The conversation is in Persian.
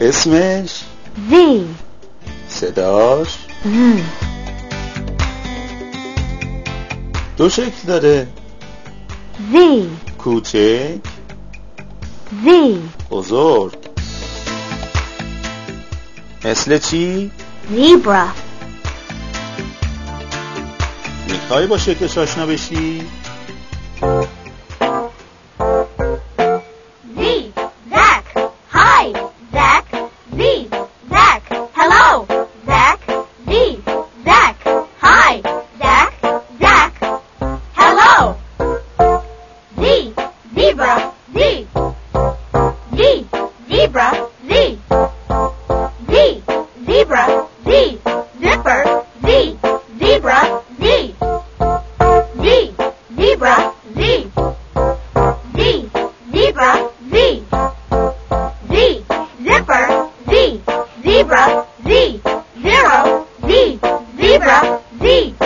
اسمش؟ Z صداش؟ دو شکل داره. Z کوچک. Z بزرگ. مثل چی؟ Zebra می‌خوای با شکلش آشنا بشی؟ Z. Z. Zipper. Z. Zebra. Z. Zero. Z. Zebra. Z.